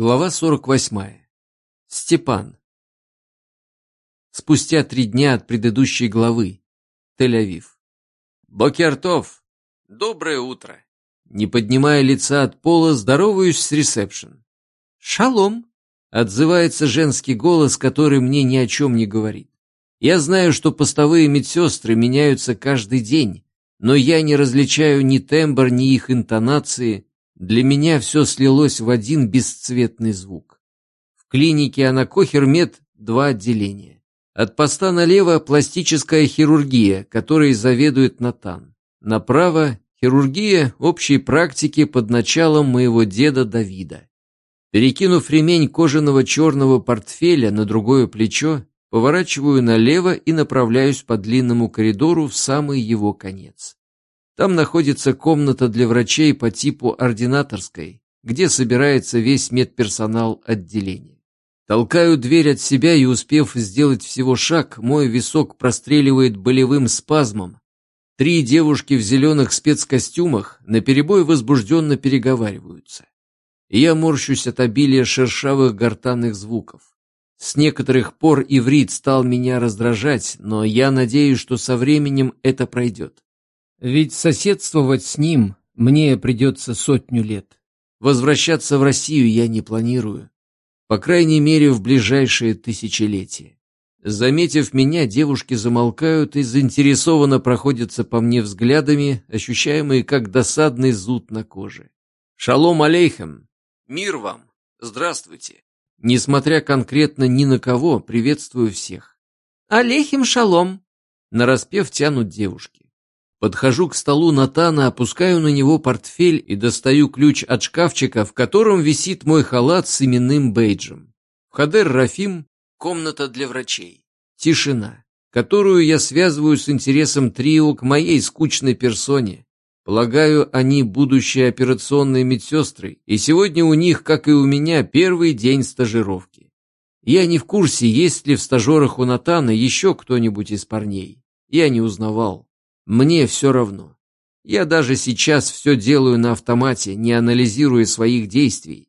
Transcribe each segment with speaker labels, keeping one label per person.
Speaker 1: Глава 48. Степан. Спустя три дня от предыдущей главы. Тель-Авив. Бокертов. Доброе утро. Не поднимая лица от пола, здороваюсь с ресепшн. Шалом. Отзывается женский голос, который мне ни о чем не говорит. Я знаю, что постовые медсестры меняются каждый день, но я не различаю ни тембр, ни их интонации, для меня все слилось в один бесцветный звук. В клинике Анакохермед два отделения. От поста налево пластическая хирургия, которой заведует Натан. Направо хирургия общей практики под началом моего деда Давида. Перекинув ремень кожаного черного портфеля на другое плечо, поворачиваю налево и направляюсь по длинному коридору в самый его конец. Там находится комната для врачей по типу ординаторской, где собирается весь медперсонал отделения. Толкаю дверь от себя и, успев сделать всего шаг, мой висок простреливает болевым спазмом. Три девушки в зеленых спецкостюмах наперебой возбужденно переговариваются. я морщусь от обилия шершавых гортанных звуков. С некоторых пор иврит стал меня раздражать, но я надеюсь, что со временем это пройдет. Ведь соседствовать с ним мне придется сотню лет. Возвращаться в Россию я не планирую. По крайней мере, в ближайшее тысячелетие. Заметив меня, девушки замолкают и заинтересованно проходятся по мне взглядами, ощущаемые как досадный зуд на коже. «Шалом алейхем! Мир вам! Здравствуйте!» Несмотря конкретно ни на кого, приветствую всех. «Алейхим шалом!» Нараспев тянут девушки. Подхожу к столу Натана, опускаю на него портфель и достаю ключ от шкафчика, в котором висит мой халат с именным бейджем. Хадер Рафим, комната для врачей. Тишина, которую я связываю с интересом трио к моей скучной персоне. Полагаю, они будущие операционные медсестры, и сегодня у них, как и у меня, первый день стажировки. Я не в курсе, есть ли в стажерах у Натана еще кто-нибудь из парней. Я не узнавал. Мне все равно. Я даже сейчас все делаю на автомате, не анализируя своих действий.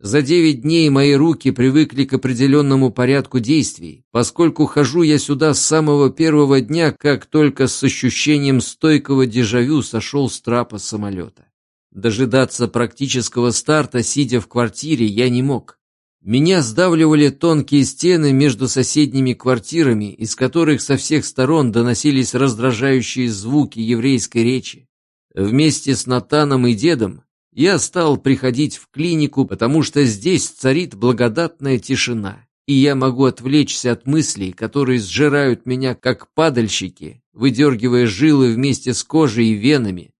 Speaker 1: За девять дней мои руки привыкли к определенному порядку действий, поскольку хожу я сюда с самого первого дня, как только с ощущением стойкого дежавю сошел с трапа самолета. Дожидаться практического старта, сидя в квартире, я не мог. Меня сдавливали тонкие стены между соседними квартирами, из которых со всех сторон доносились раздражающие звуки еврейской речи. Вместе с Натаном и дедом я стал приходить в клинику, потому что здесь царит благодатная тишина, и я могу отвлечься от мыслей, которые сжирают меня как падальщики, выдергивая жилы вместе с кожей и венами,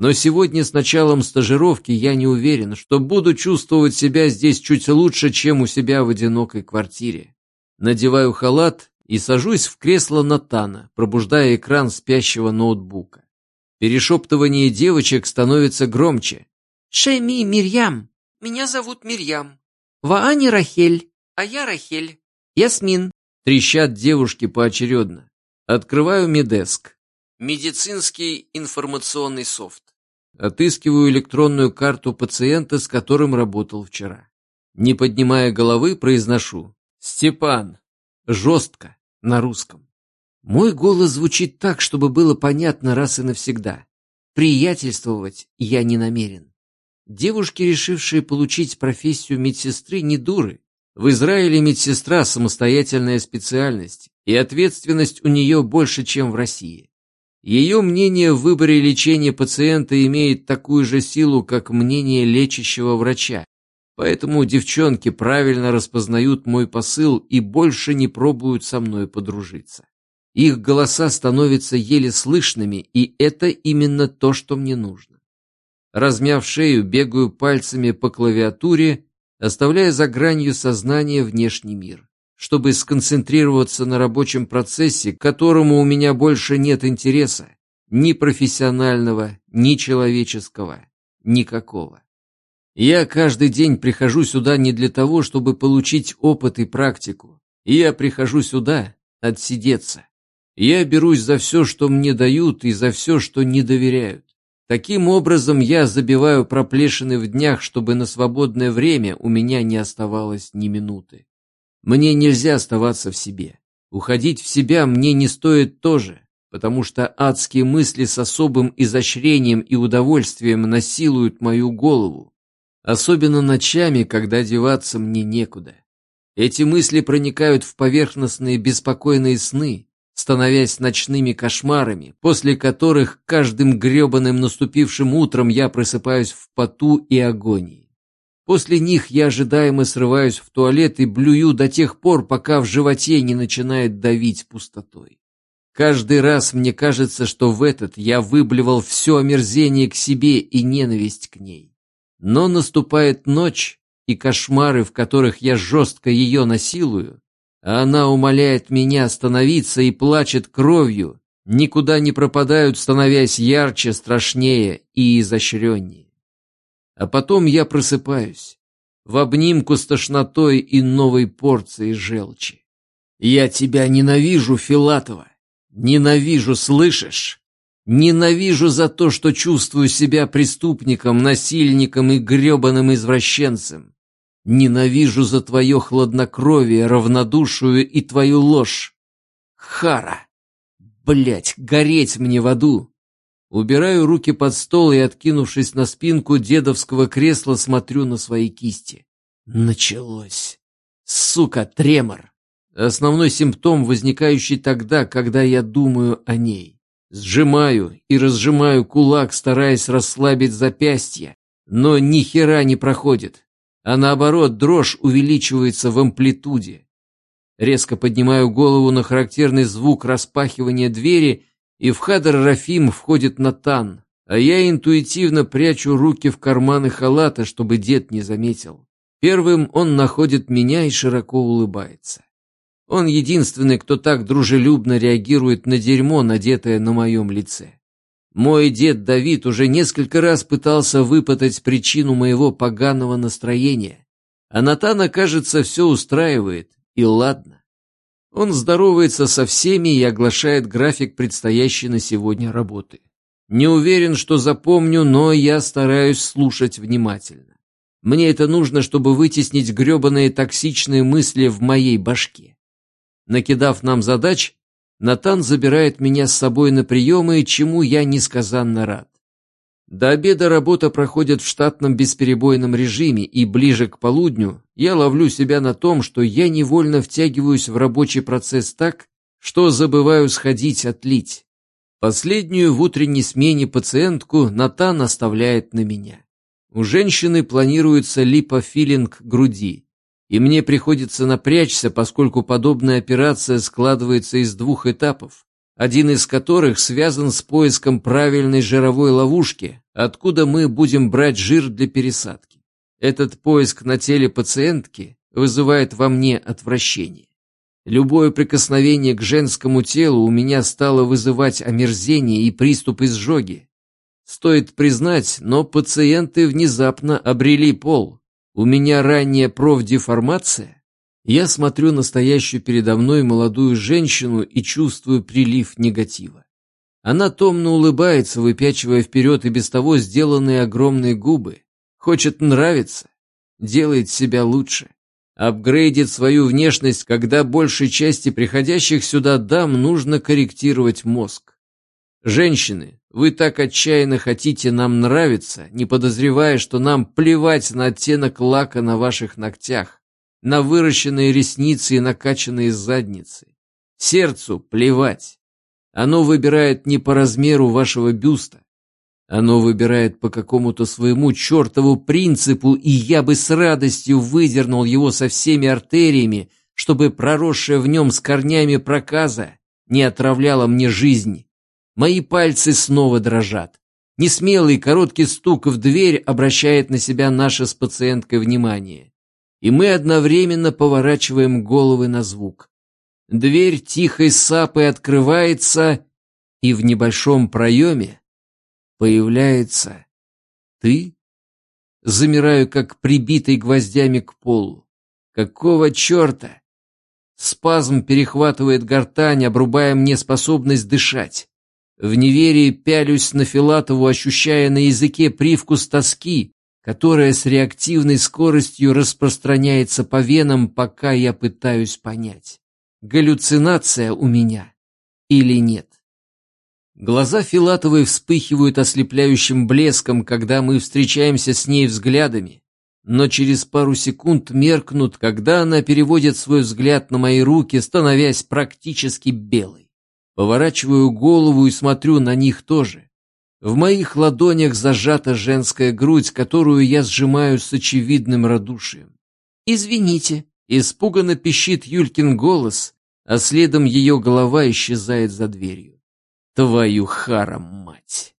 Speaker 1: но сегодня с началом стажировки я не уверен, что буду чувствовать себя здесь чуть лучше, чем у себя в одинокой квартире. Надеваю халат и сажусь в кресло Натана, пробуждая экран спящего ноутбука. Перешептывание девочек становится громче.
Speaker 2: «Шеми, Мирьям! Меня зовут Мирьям. Ваани Рахель, а я Рахель. Ясмин!»
Speaker 1: Трещат девушки поочередно. Открываю Медеск. Медицинский информационный софт. Отыскиваю электронную карту пациента, с которым работал вчера. Не поднимая головы, произношу «Степан». Жестко, на русском. Мой голос звучит так, чтобы было понятно раз и навсегда. Приятельствовать я не намерен. Девушки, решившие получить профессию медсестры, не дуры. В Израиле медсестра – самостоятельная специальность, и ответственность у нее больше, чем в России. Ее мнение в выборе лечения пациента имеет такую же силу, как мнение лечащего врача. Поэтому девчонки правильно распознают мой посыл и больше не пробуют со мной подружиться. Их голоса становятся еле слышными, и это именно то, что мне нужно. Размяв шею, бегаю пальцами по клавиатуре, оставляя за гранью сознания внешний мир чтобы сконцентрироваться на рабочем процессе, к которому у меня больше нет интереса, ни профессионального, ни человеческого, никакого. Я каждый день прихожу сюда не для того, чтобы получить опыт и практику. Я прихожу сюда отсидеться. Я берусь за все, что мне дают, и за все, что не доверяют. Таким образом, я забиваю проплешины в днях, чтобы на свободное время у меня не оставалось ни минуты. Мне нельзя оставаться в себе. Уходить в себя мне не стоит тоже, потому что адские мысли с особым изощрением и удовольствием насилуют мою голову, особенно ночами, когда деваться мне некуда. Эти мысли проникают в поверхностные беспокойные сны, становясь ночными кошмарами, после которых каждым гребаным наступившим утром я просыпаюсь в поту и агонии. После них я ожидаемо срываюсь в туалет и блюю до тех пор, пока в животе не начинает давить пустотой. Каждый раз мне кажется, что в этот я выблевал все омерзение к себе и ненависть к ней. Но наступает ночь, и кошмары, в которых я жестко ее насилую, а она умоляет меня остановиться и плачет кровью, никуда не пропадают, становясь ярче, страшнее и изощреннее. А потом я просыпаюсь, в обнимку с тошнотой и новой порцией желчи. Я тебя ненавижу, Филатова, ненавижу, слышишь? Ненавижу за то, что чувствую себя преступником, насильником и гребаным извращенцем. Ненавижу за твое хладнокровие, равнодушие и твою ложь. Хара! Блять, гореть мне в аду! Убираю руки под стол и, откинувшись на спинку дедовского кресла, смотрю на свои кисти. Началось. Сука, тремор. Основной симптом, возникающий тогда, когда я думаю о ней. Сжимаю и разжимаю кулак, стараясь расслабить запястье, но ни хера не проходит а наоборот дрожь увеличивается в амплитуде. Резко поднимаю голову на характерный звук распахивания двери, и в хадр Рафим входит Натан, а я интуитивно прячу руки в карманы халата, чтобы дед не заметил. Первым он находит меня и широко улыбается. Он единственный, кто так дружелюбно реагирует на дерьмо, надетое на моем лице. Мой дед Давид уже несколько раз пытался выпытать причину моего поганого настроения, а Натана, кажется, все устраивает, и ладно. Он здоровается со всеми и оглашает график предстоящей на сегодня работы. Не уверен, что запомню, но я стараюсь слушать внимательно. Мне это нужно, чтобы вытеснить гребаные токсичные мысли в моей башке. Накидав нам задач, Натан забирает меня с собой на приемы, чему я несказанно рад. До обеда работа проходит в штатном бесперебойном режиме, и ближе к полудню я ловлю себя на том, что я невольно втягиваюсь в рабочий процесс так, что забываю сходить отлить. Последнюю в утренней смене пациентку Натан оставляет на меня. У женщины планируется липофилинг груди и мне приходится напрячься, поскольку подобная операция складывается из двух этапов, один из которых связан с поиском правильной жировой ловушки, откуда мы будем брать жир для пересадки. Этот поиск на теле пациентки вызывает во мне отвращение. Любое прикосновение к женскому телу у меня стало вызывать омерзение и приступ изжоги. Стоит признать, но пациенты внезапно обрели пол, у меня ранняя профдеформация. Я смотрю на стоящую передо мной молодую женщину и чувствую прилив негатива. Она томно улыбается, выпячивая вперед и без того сделанные огромные губы. Хочет нравиться, делает себя лучше. Апгрейдит свою внешность, когда большей части приходящих сюда дам нужно корректировать мозг. Женщины, вы так отчаянно хотите нам нравиться, не подозревая, что нам плевать на оттенок лака на ваших ногтях, на выращенные ресницы и накачанные задницы. Сердцу плевать. Оно выбирает не по размеру вашего бюста. Оно выбирает по какому-то своему чертову принципу, и я бы с радостью выдернул его со всеми артериями, чтобы проросшая в нем с корнями проказа не отравляла мне жизнь. Мои пальцы снова дрожат. Несмелый короткий стук в дверь обращает на себя наше с пациенткой внимание. И мы одновременно поворачиваем головы на звук. Дверь тихой сапой открывается, и в небольшом проеме появляется ты. Замираю, как прибитый гвоздями к полу. Какого черта? Спазм перехватывает гортань, обрубая мне способность дышать. В неверии пялюсь на Филатову, ощущая на языке привкус тоски, которая с реактивной скоростью распространяется по венам, пока я пытаюсь понять, галлюцинация у меня или нет. Глаза Филатовой вспыхивают ослепляющим блеском, когда мы встречаемся с ней взглядами, но через пару секунд меркнут, когда она переводит свой взгляд на мои руки, становясь практически белой. Поворачиваю голову и смотрю на них тоже. В моих ладонях зажата женская грудь, которую я сжимаю с очевидным радушием.
Speaker 2: «Извините», —
Speaker 1: испуганно пищит Юлькин голос, а следом ее голова исчезает за дверью. Твою харом, мать!